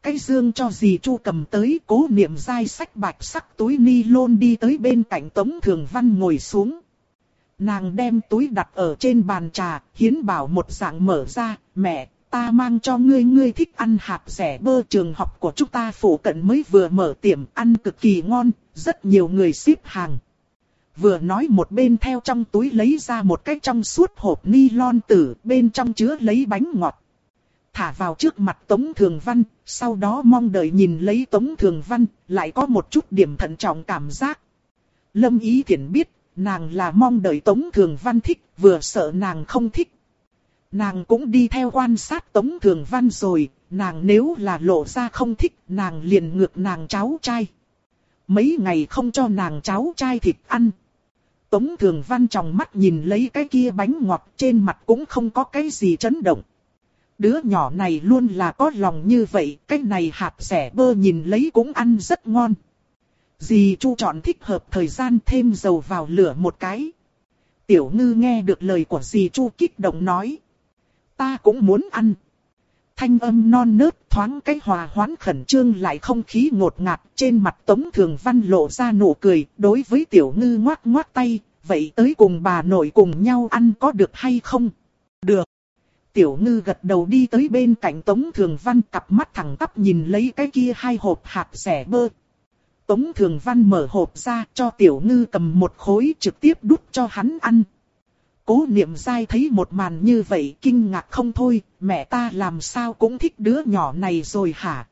Cái dương cho dì Chu cầm tới, cố niệm dai sách bạch sắc túi ni lôn đi tới bên cạnh Tống Thường Văn ngồi xuống. Nàng đem túi đặt ở trên bàn trà, hiến bảo một dạng mở ra, mẹ, ta mang cho ngươi ngươi thích ăn hạt rẻ bơ trường học của chúng ta phủ cận mới vừa mở tiệm ăn cực kỳ ngon, rất nhiều người xếp hàng. Vừa nói một bên theo trong túi lấy ra một cái trong suốt hộp ni lon tử bên trong chứa lấy bánh ngọt. Thả vào trước mặt Tống Thường Văn, sau đó mong đợi nhìn lấy Tống Thường Văn, lại có một chút điểm thận trọng cảm giác. Lâm Ý Thiển biết, nàng là mong đợi Tống Thường Văn thích, vừa sợ nàng không thích. Nàng cũng đi theo quan sát Tống Thường Văn rồi, nàng nếu là lộ ra không thích, nàng liền ngược nàng cháu trai. Mấy ngày không cho nàng cháu trai thịt ăn. Tống Thường Văn trong mắt nhìn lấy cái kia bánh ngọt trên mặt cũng không có cái gì chấn động. Đứa nhỏ này luôn là có lòng như vậy, cái này hạt rẻ bơ nhìn lấy cũng ăn rất ngon. Dì Chu chọn thích hợp thời gian thêm dầu vào lửa một cái. Tiểu ngư nghe được lời của dì Chu kích động nói. Ta cũng muốn ăn. Thanh âm non nớt thoáng cái hòa hoãn khẩn trương lại không khí ngột ngạt trên mặt Tống Thường Văn lộ ra nụ cười đối với tiểu ngư ngoác ngoác tay. Vậy tới cùng bà nội cùng nhau ăn có được hay không? Được. Tiểu ngư gật đầu đi tới bên cạnh Tống Thường Văn cặp mắt thẳng tắp nhìn lấy cái kia hai hộp hạt rẻ bơ. Tống Thường Văn mở hộp ra cho Tiểu Ngư cầm một khối trực tiếp đút cho hắn ăn. Cố niệm dai thấy một màn như vậy kinh ngạc không thôi, mẹ ta làm sao cũng thích đứa nhỏ này rồi hả?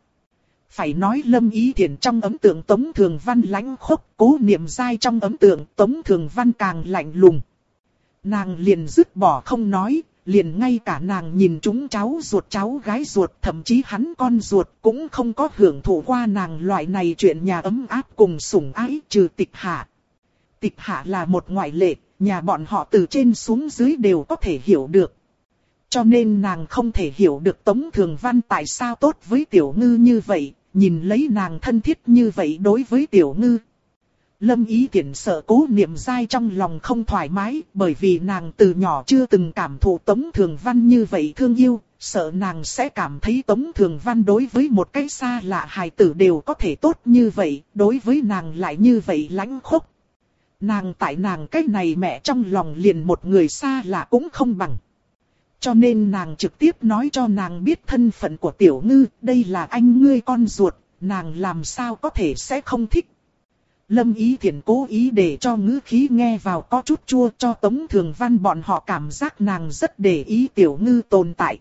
Phải nói lâm ý thiện trong ấm tượng Tống Thường Văn lãnh khốc, cố niệm dai trong ấm tượng Tống Thường Văn càng lạnh lùng. Nàng liền dứt bỏ không nói, liền ngay cả nàng nhìn chúng cháu ruột cháu gái ruột thậm chí hắn con ruột cũng không có hưởng thụ qua nàng loại này chuyện nhà ấm áp cùng sủng ái trừ tịch hạ. Tịch hạ là một ngoại lệ, nhà bọn họ từ trên xuống dưới đều có thể hiểu được. Cho nên nàng không thể hiểu được Tống Thường Văn tại sao tốt với Tiểu Ngư như vậy, nhìn lấy nàng thân thiết như vậy đối với Tiểu Ngư. Lâm ý tiện sợ cố niệm dai trong lòng không thoải mái bởi vì nàng từ nhỏ chưa từng cảm thụ Tống Thường Văn như vậy thương yêu, sợ nàng sẽ cảm thấy Tống Thường Văn đối với một cái xa lạ hài tử đều có thể tốt như vậy, đối với nàng lại như vậy lãnh khốc. Nàng tại nàng cái này mẹ trong lòng liền một người xa lạ cũng không bằng. Cho nên nàng trực tiếp nói cho nàng biết thân phận của tiểu ngư, đây là anh ngươi con ruột, nàng làm sao có thể sẽ không thích. Lâm Ý Thiển cố ý để cho ngữ khí nghe vào có chút chua cho Tống Thường Văn bọn họ cảm giác nàng rất để ý tiểu ngư tồn tại.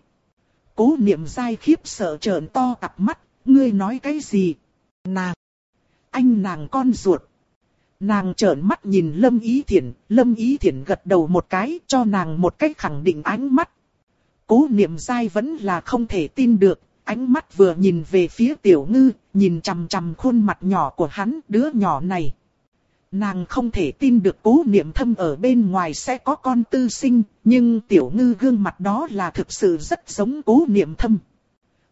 Cố niệm dai khiếp sợ trợn to cặp mắt, ngươi nói cái gì? Nàng! Anh nàng con ruột! Nàng trợn mắt nhìn Lâm Ý Thiển, Lâm Ý Thiển gật đầu một cái cho nàng một cách khẳng định ánh mắt. Cố niệm dai vẫn là không thể tin được, ánh mắt vừa nhìn về phía tiểu ngư, nhìn chằm chằm khuôn mặt nhỏ của hắn, đứa nhỏ này. Nàng không thể tin được cố niệm thâm ở bên ngoài sẽ có con tư sinh, nhưng tiểu ngư gương mặt đó là thực sự rất giống cố niệm thâm.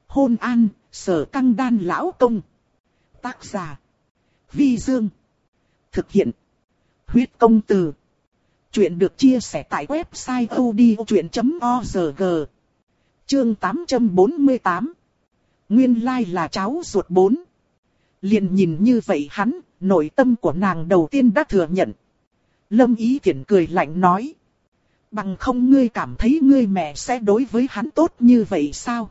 Hôn an, sở căng đan lão công. Tác giả. Vi Dương. Thực hiện. Huyết công từ. Chuyện được chia sẻ tại website odchuyện.org. Chương 848 Nguyên lai là cháu ruột bốn. Liền nhìn như vậy hắn, nội tâm của nàng đầu tiên đã thừa nhận. Lâm Ý Thiển cười lạnh nói. Bằng không ngươi cảm thấy ngươi mẹ sẽ đối với hắn tốt như vậy sao?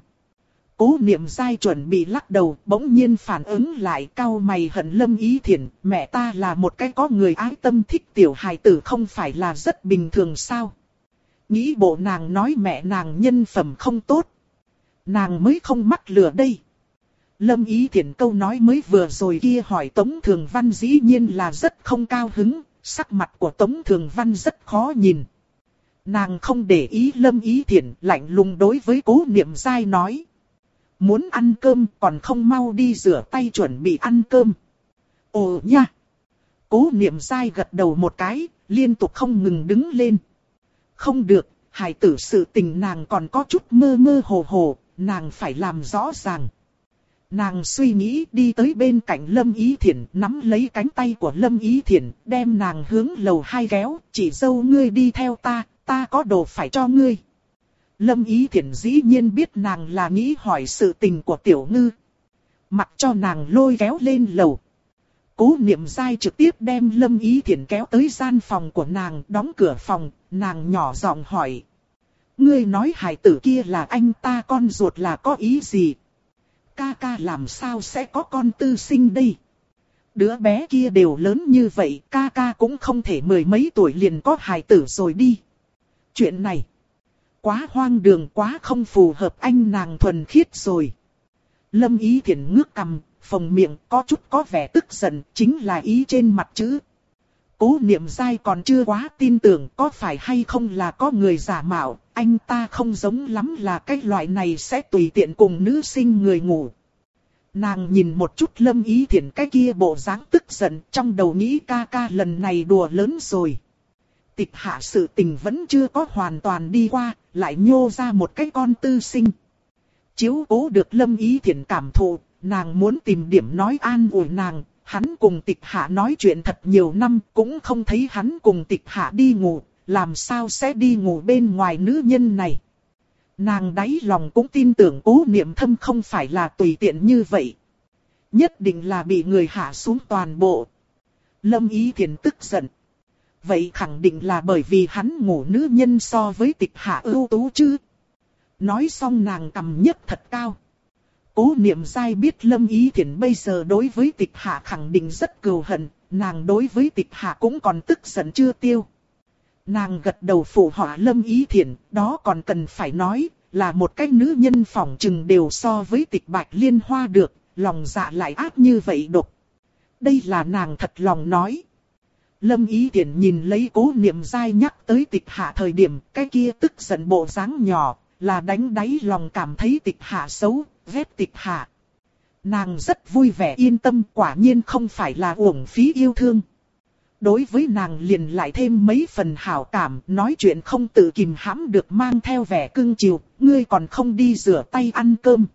Cố niệm dai chuẩn bị lắc đầu, bỗng nhiên phản ứng lại cao mày hận lâm ý thiện, mẹ ta là một cái có người ái tâm thích tiểu hài tử không phải là rất bình thường sao? Nghĩ bộ nàng nói mẹ nàng nhân phẩm không tốt, Nàng mới không mắc lừa đây. Lâm ý thiện câu nói mới vừa rồi kia hỏi Tống Thường Văn dĩ nhiên là rất không cao hứng, sắc mặt của Tống Thường Văn rất khó nhìn. Nàng không để ý Lâm ý thiện lạnh lùng đối với cố niệm dai nói. Muốn ăn cơm còn không mau đi rửa tay chuẩn bị ăn cơm. Ồ nha! Cố niệm dai gật đầu một cái, liên tục không ngừng đứng lên. Không được, Hải tử sự tình nàng còn có chút mơ mơ hồ hồ, nàng phải làm rõ ràng. Nàng suy nghĩ đi tới bên cạnh Lâm Ý Thiển, nắm lấy cánh tay của Lâm Ý Thiển, đem nàng hướng lầu hai kéo, chỉ dâu ngươi đi theo ta, ta có đồ phải cho ngươi. Lâm Ý Thiển dĩ nhiên biết nàng là nghĩ hỏi sự tình của Tiểu Ngư. Mặc cho nàng lôi kéo lên lầu. Cố niệm dai trực tiếp đem Lâm Ý Thiển kéo tới gian phòng của nàng, đóng cửa phòng, nàng nhỏ giọng hỏi. Ngươi nói hài tử kia là anh ta con ruột là có ý gì? Ca ca làm sao sẽ có con tư sinh đây? Đứa bé kia đều lớn như vậy, ca ca cũng không thể mười mấy tuổi liền có hài tử rồi đi. Chuyện này, quá hoang đường quá không phù hợp anh nàng thuần khiết rồi. Lâm ý thiện ngước cầm, phồng miệng có chút có vẻ tức giận, chính là ý trên mặt chữ. Cố niệm dai còn chưa quá tin tưởng có phải hay không là có người giả mạo, anh ta không giống lắm là cái loại này sẽ tùy tiện cùng nữ sinh người ngủ. Nàng nhìn một chút lâm ý thiện cái kia bộ dáng tức giận trong đầu nghĩ ca ca lần này đùa lớn rồi. Tịch hạ sự tình vẫn chưa có hoàn toàn đi qua, lại nhô ra một cái con tư sinh. Chiếu cố được lâm ý thiện cảm thụ, nàng muốn tìm điểm nói an ủi nàng, hắn cùng tịch hạ nói chuyện thật nhiều năm, cũng không thấy hắn cùng tịch hạ đi ngủ, làm sao sẽ đi ngủ bên ngoài nữ nhân này. Nàng đáy lòng cũng tin tưởng cố niệm thâm không phải là tùy tiện như vậy. Nhất định là bị người hạ xuống toàn bộ. Lâm ý thiền tức giận. Vậy khẳng định là bởi vì hắn ngủ nữ nhân so với tịch hạ ưu tú chứ. Nói xong nàng cầm nhất thật cao. Cố niệm dai biết lâm ý thiền bây giờ đối với tịch hạ khẳng định rất cừu hận, nàng đối với tịch hạ cũng còn tức giận chưa tiêu. Nàng gật đầu phụ họa lâm ý thiện, đó còn cần phải nói, là một cái nữ nhân phỏng chừng đều so với tịch bạch liên hoa được, lòng dạ lại ác như vậy độc. Đây là nàng thật lòng nói. Lâm ý tiện nhìn lấy cố niệm dai nhắc tới tịch hạ thời điểm, cái kia tức giận bộ dáng nhỏ, là đánh đáy lòng cảm thấy tịch hạ xấu, ghét tịch hạ. Nàng rất vui vẻ yên tâm quả nhiên không phải là uổng phí yêu thương. Đối với nàng liền lại thêm mấy phần hảo cảm, nói chuyện không tự kìm hãm được mang theo vẻ cưng chiều, ngươi còn không đi rửa tay ăn cơm.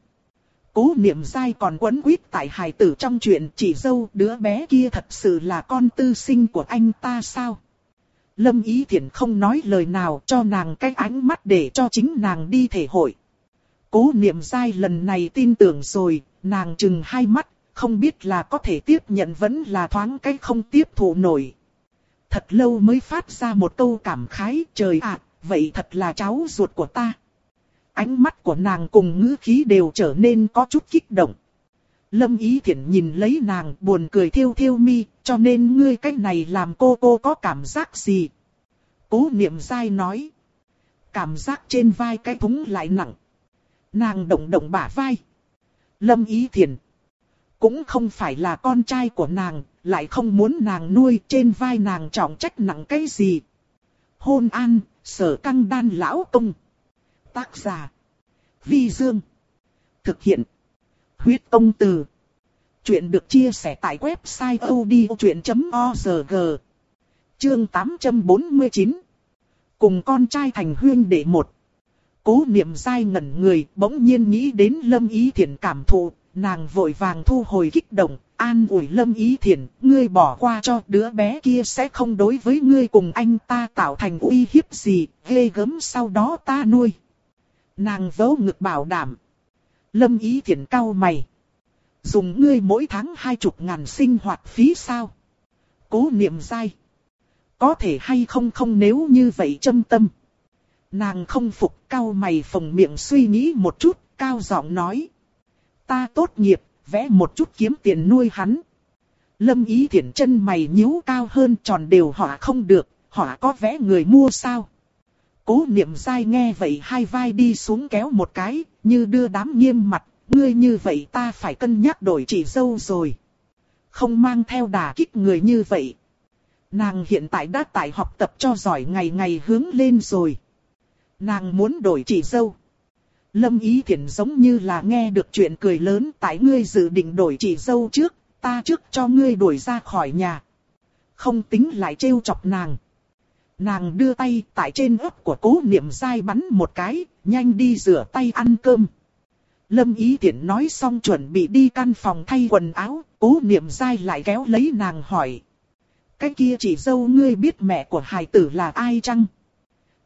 Cố niệm dai còn quấn quýt tại hài tử trong chuyện chỉ dâu đứa bé kia thật sự là con tư sinh của anh ta sao? Lâm Ý Thiển không nói lời nào cho nàng cái ánh mắt để cho chính nàng đi thể hội. Cố niệm dai lần này tin tưởng rồi, nàng chừng hai mắt, không biết là có thể tiếp nhận vẫn là thoáng cái không tiếp thụ nổi. Thật lâu mới phát ra một câu cảm khái, trời ạ, vậy thật là cháu ruột của ta. Ánh mắt của nàng cùng ngữ khí đều trở nên có chút kích động. Lâm Ý Thiển nhìn lấy nàng buồn cười thiêu thiêu mi, cho nên ngươi cách này làm cô cô có cảm giác gì? Cố niệm dai nói. Cảm giác trên vai cái thúng lại nặng. Nàng động động bả vai. Lâm Ý Thiển. Cũng không phải là con trai của nàng, lại không muốn nàng nuôi trên vai nàng trọng trách nặng cái gì. Hôn an, sở căng đan lão công. Tác giả. Vi Dương. Thực hiện. Huyết công từ. Chuyện được chia sẻ tại website odchuyện.org. Chương 849. Cùng con trai thành huyên đệ một. Cố niệm dai ngẩn người bỗng nhiên nghĩ đến lâm ý thiện cảm thụ, nàng vội vàng thu hồi kích động, an ủi lâm ý thiện, ngươi bỏ qua cho đứa bé kia sẽ không đối với ngươi cùng anh ta tạo thành uy hiếp gì, ghê gớm sau đó ta nuôi. Nàng vỗ ngực bảo đảm. Lâm ý thiện cau mày. Dùng ngươi mỗi tháng hai chục ngàn sinh hoạt phí sao? Cố niệm dai. Có thể hay không không nếu như vậy châm tâm. Nàng không phục cao mày phồng miệng suy nghĩ một chút, cao giọng nói. Ta tốt nghiệp, vẽ một chút kiếm tiền nuôi hắn. Lâm ý thiện chân mày nhíu cao hơn tròn đều họ không được, họ có vẽ người mua sao? Cố niệm dai nghe vậy hai vai đi xuống kéo một cái, như đưa đám nghiêm mặt, ngươi như vậy ta phải cân nhắc đổi chỉ dâu rồi. Không mang theo đà kích người như vậy. Nàng hiện tại đã tại học tập cho giỏi ngày ngày hướng lên rồi. Nàng muốn đổi chỉ dâu. Lâm Ý Thiển giống như là nghe được chuyện cười lớn tại ngươi dự định đổi chỉ dâu trước, ta trước cho ngươi đuổi ra khỏi nhà. Không tính lại trêu chọc nàng. Nàng đưa tay tại trên ớt của cố niệm dai bắn một cái, nhanh đi rửa tay ăn cơm. Lâm Ý Thiển nói xong chuẩn bị đi căn phòng thay quần áo, cố niệm dai lại kéo lấy nàng hỏi. Cái kia chỉ dâu ngươi biết mẹ của hài tử là ai chăng?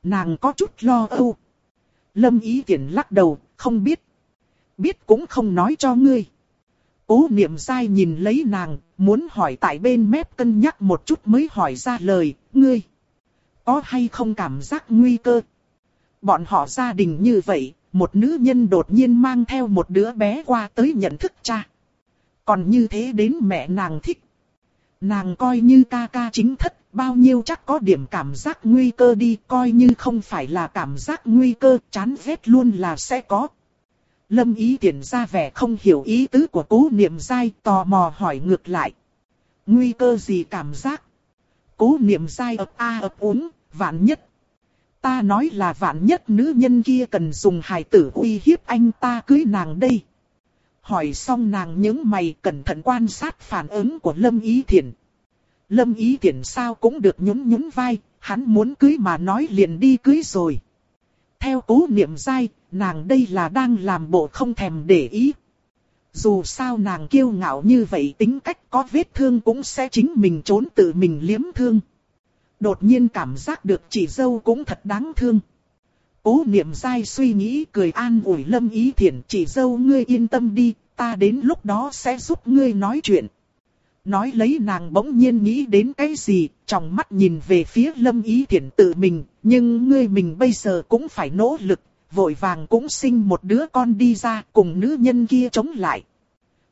Nàng có chút lo âu. Lâm Ý Thiển lắc đầu, không biết. Biết cũng không nói cho ngươi. Cố niệm sai nhìn lấy nàng, muốn hỏi tại bên mép cân nhắc một chút mới hỏi ra lời, ngươi. Có hay không cảm giác nguy cơ? bọn họ gia đình như vậy, một nữ nhân đột nhiên mang theo một đứa bé qua tới nhận thức cha. Còn như thế đến mẹ nàng thích. Nàng coi như ca ca chính thất, bao nhiêu chắc có điểm cảm giác nguy cơ đi, coi như không phải là cảm giác nguy cơ, chán ghét luôn là sẽ có. Lâm ý tiện ra vẻ không hiểu ý tứ của cố niệm dai, tò mò hỏi ngược lại. Nguy cơ gì cảm giác? Cố niệm dai ập a ập uống, vạn nhất. Ta nói là vạn nhất nữ nhân kia cần dùng hài tử uy hiếp anh ta cưới nàng đây. Hỏi xong nàng những mày cẩn thận quan sát phản ứng của Lâm Ý Thiển. Lâm Ý Thiển sao cũng được nhún nhún vai, hắn muốn cưới mà nói liền đi cưới rồi. Theo cố niệm dai, nàng đây là đang làm bộ không thèm để ý. Dù sao nàng kiêu ngạo như vậy tính cách có vết thương cũng sẽ chính mình trốn tự mình liếm thương. Đột nhiên cảm giác được chị dâu cũng thật đáng thương. Cố niệm dai suy nghĩ cười an ủi lâm ý thiện chị dâu ngươi yên tâm đi, ta đến lúc đó sẽ giúp ngươi nói chuyện. Nói lấy nàng bỗng nhiên nghĩ đến cái gì, trong mắt nhìn về phía lâm ý thiện tự mình, nhưng ngươi mình bây giờ cũng phải nỗ lực, vội vàng cũng sinh một đứa con đi ra cùng nữ nhân kia chống lại.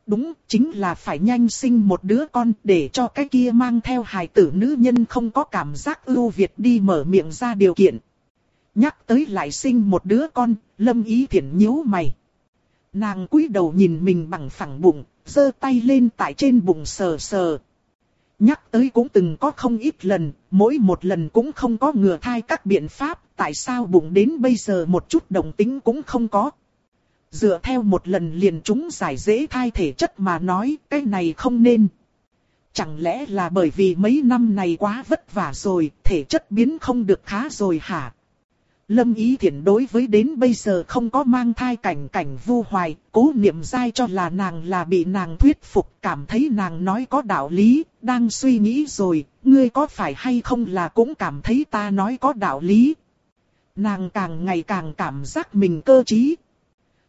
Đúng, chính là phải nhanh sinh một đứa con để cho cái kia mang theo hài tử nữ nhân không có cảm giác ưu việt đi mở miệng ra điều kiện. Nhắc tới lại sinh một đứa con, lâm ý thiện nhíu mày. Nàng cúi đầu nhìn mình bằng phẳng bụng, giơ tay lên tại trên bụng sờ sờ. Nhắc tới cũng từng có không ít lần, mỗi một lần cũng không có ngừa thai các biện pháp, tại sao bụng đến bây giờ một chút đồng tính cũng không có. Dựa theo một lần liền chúng giải dễ thai thể chất mà nói, cái này không nên. Chẳng lẽ là bởi vì mấy năm này quá vất vả rồi, thể chất biến không được khá rồi hả? Lâm Ý Thiển đối với đến bây giờ không có mang thai cảnh cảnh vu hoài, cố niệm dai cho là nàng là bị nàng thuyết phục, cảm thấy nàng nói có đạo lý, đang suy nghĩ rồi, ngươi có phải hay không là cũng cảm thấy ta nói có đạo lý. Nàng càng ngày càng cảm giác mình cơ trí.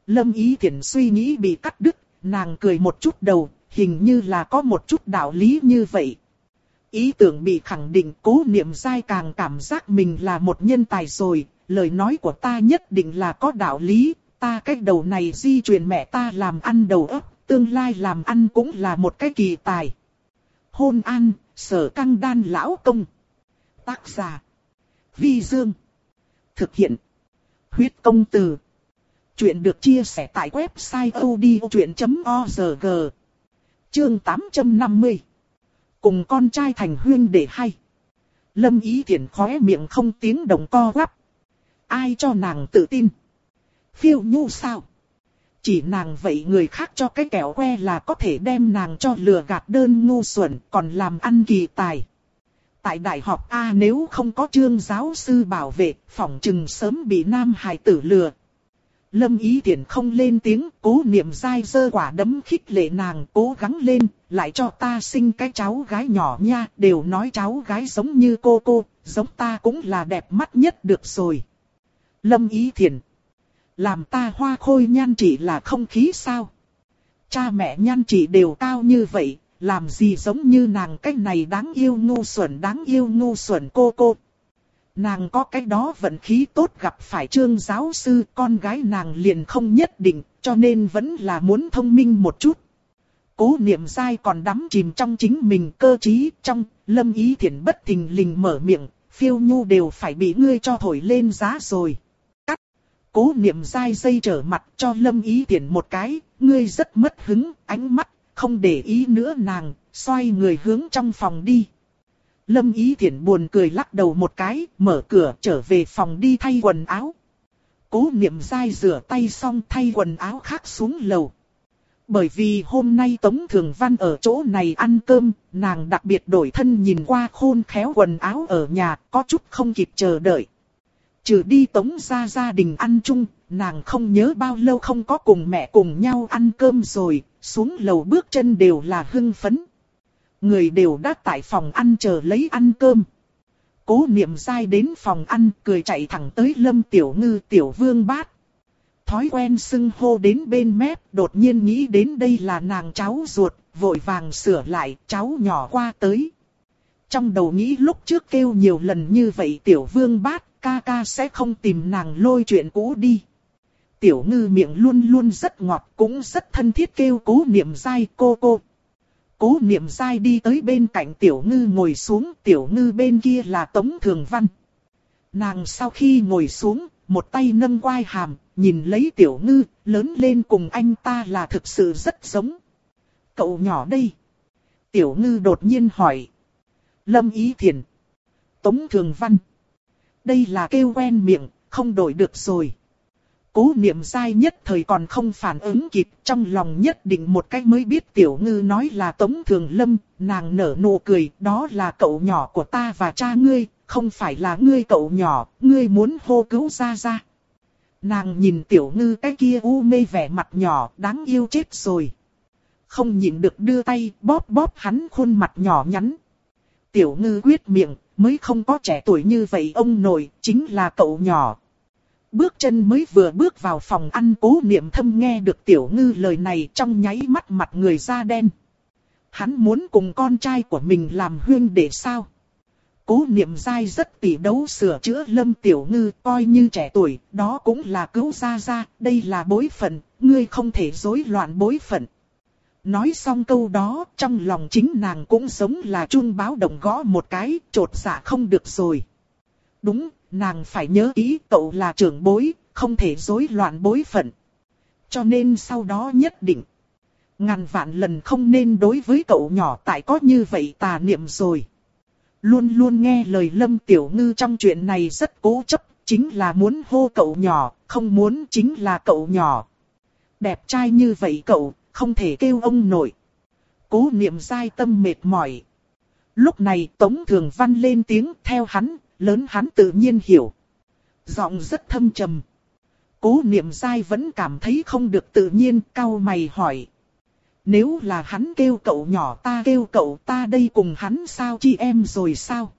Lâm Ý Thiển suy nghĩ bị cắt đứt, nàng cười một chút đầu, hình như là có một chút đạo lý như vậy. Ý tưởng bị khẳng định cố niệm dai càng cảm giác mình là một nhân tài rồi, lời nói của ta nhất định là có đạo lý, ta cách đầu này di truyền mẹ ta làm ăn đầu ấp, tương lai làm ăn cũng là một cái kỳ tài. Hôn an, sở căng đan lão công. Tác giả. Vi Dương. Thực hiện. Huyết công từ. Chuyện được chia sẻ tại website odchuyện.org. Chương 850. Cùng con trai thành huyên để hay. Lâm ý thiển khóe miệng không tiếng đồng co quắp. Ai cho nàng tự tin? Phiêu nhu sao? Chỉ nàng vậy người khác cho cái kẹo que là có thể đem nàng cho lừa gạt đơn ngu xuẩn còn làm ăn kỳ tài. Tại đại học A nếu không có trương giáo sư bảo vệ, phỏng chừng sớm bị nam hài tử lừa. Lâm ý tiện không lên tiếng, cố niệm dai dơ quả đấm khích lệ nàng, cố gắng lên, lại cho ta sinh cái cháu gái nhỏ nha, đều nói cháu gái giống như cô cô, giống ta cũng là đẹp mắt nhất được rồi. Lâm Ý Thiền. Làm ta hoa khôi nhan trị là không khí sao? Cha mẹ nhan trị đều cao như vậy, làm gì giống như nàng cách này đáng yêu ngu xuẩn đáng yêu ngu xuẩn cô cô. Nàng có cái đó vận khí tốt gặp phải trương giáo sư, con gái nàng liền không nhất định, cho nên vẫn là muốn thông minh một chút. Cố niệm dai còn đắm chìm trong chính mình cơ trí, trong lâm ý thiện bất thình lình mở miệng, phiêu nhu đều phải bị ngươi cho thổi lên giá rồi. Cố niệm dai dây trở mặt cho lâm ý tiện một cái, ngươi rất mất hứng, ánh mắt, không để ý nữa nàng, xoay người hướng trong phòng đi. Lâm ý thiện buồn cười lắc đầu một cái, mở cửa trở về phòng đi thay quần áo. Cố niệm dai rửa tay xong thay quần áo khác xuống lầu. Bởi vì hôm nay Tống Thường Văn ở chỗ này ăn cơm, nàng đặc biệt đổi thân nhìn qua khôn khéo quần áo ở nhà, có chút không kịp chờ đợi. Trừ đi tống ra gia đình ăn chung, nàng không nhớ bao lâu không có cùng mẹ cùng nhau ăn cơm rồi, xuống lầu bước chân đều là hưng phấn. Người đều đã tại phòng ăn chờ lấy ăn cơm. Cố niệm dai đến phòng ăn cười chạy thẳng tới lâm tiểu ngư tiểu vương bát. Thói quen xưng hô đến bên mép, đột nhiên nghĩ đến đây là nàng cháu ruột, vội vàng sửa lại, cháu nhỏ qua tới. Trong đầu nghĩ lúc trước kêu nhiều lần như vậy tiểu vương bát, ca ca sẽ không tìm nàng lôi chuyện cũ đi. Tiểu ngư miệng luôn luôn rất ngọt, cũng rất thân thiết kêu cố niệm dai cô cô. Cố niệm dai đi tới bên cạnh tiểu ngư ngồi xuống, tiểu ngư bên kia là Tống Thường Văn. Nàng sau khi ngồi xuống, một tay nâng quai hàm, nhìn lấy tiểu ngư, lớn lên cùng anh ta là thực sự rất giống. Cậu nhỏ đây. Tiểu ngư đột nhiên hỏi. Lâm Ý Thiền. Tống Thường Văn. Đây là kêu quen miệng, không đổi được rồi. Cố niệm sai nhất thời còn không phản ứng kịp, trong lòng nhất định một cách mới biết tiểu ngư nói là Tống Thường Lâm, nàng nở nụ cười, đó là cậu nhỏ của ta và cha ngươi, không phải là ngươi cậu nhỏ, ngươi muốn hô cứu ra ra. Nàng nhìn tiểu ngư cái kia u mê vẻ mặt nhỏ, đáng yêu chết rồi. Không nhịn được đưa tay, bóp bóp hắn khuôn mặt nhỏ nhắn. Tiểu ngư quyết miệng, mới không có trẻ tuổi như vậy ông nội, chính là cậu nhỏ. Bước chân mới vừa bước vào phòng ăn cố niệm thâm nghe được tiểu ngư lời này trong nháy mắt mặt người da đen. Hắn muốn cùng con trai của mình làm huyên để sao? Cố niệm dai rất tỉ đấu sửa chữa lâm tiểu ngư coi như trẻ tuổi, đó cũng là cứu gia gia, đây là bối phận, ngươi không thể rối loạn bối phận. Nói xong câu đó, trong lòng chính nàng cũng giống là chun báo động gõ một cái, trột dạ không được rồi. Đúng, nàng phải nhớ ý cậu là trưởng bối, không thể rối loạn bối phận. Cho nên sau đó nhất định, ngàn vạn lần không nên đối với cậu nhỏ tại có như vậy tà niệm rồi. Luôn luôn nghe lời Lâm Tiểu Ngư trong chuyện này rất cố chấp, chính là muốn hô cậu nhỏ, không muốn chính là cậu nhỏ. Đẹp trai như vậy cậu, không thể kêu ông nội. Cố niệm dai tâm mệt mỏi. Lúc này Tống Thường Văn lên tiếng theo hắn, lớn hắn tự nhiên hiểu. Giọng rất thâm trầm. Cố niệm dai vẫn cảm thấy không được tự nhiên, cau mày hỏi. Nếu là hắn kêu cậu nhỏ ta kêu cậu ta đây cùng hắn sao chi em rồi sao?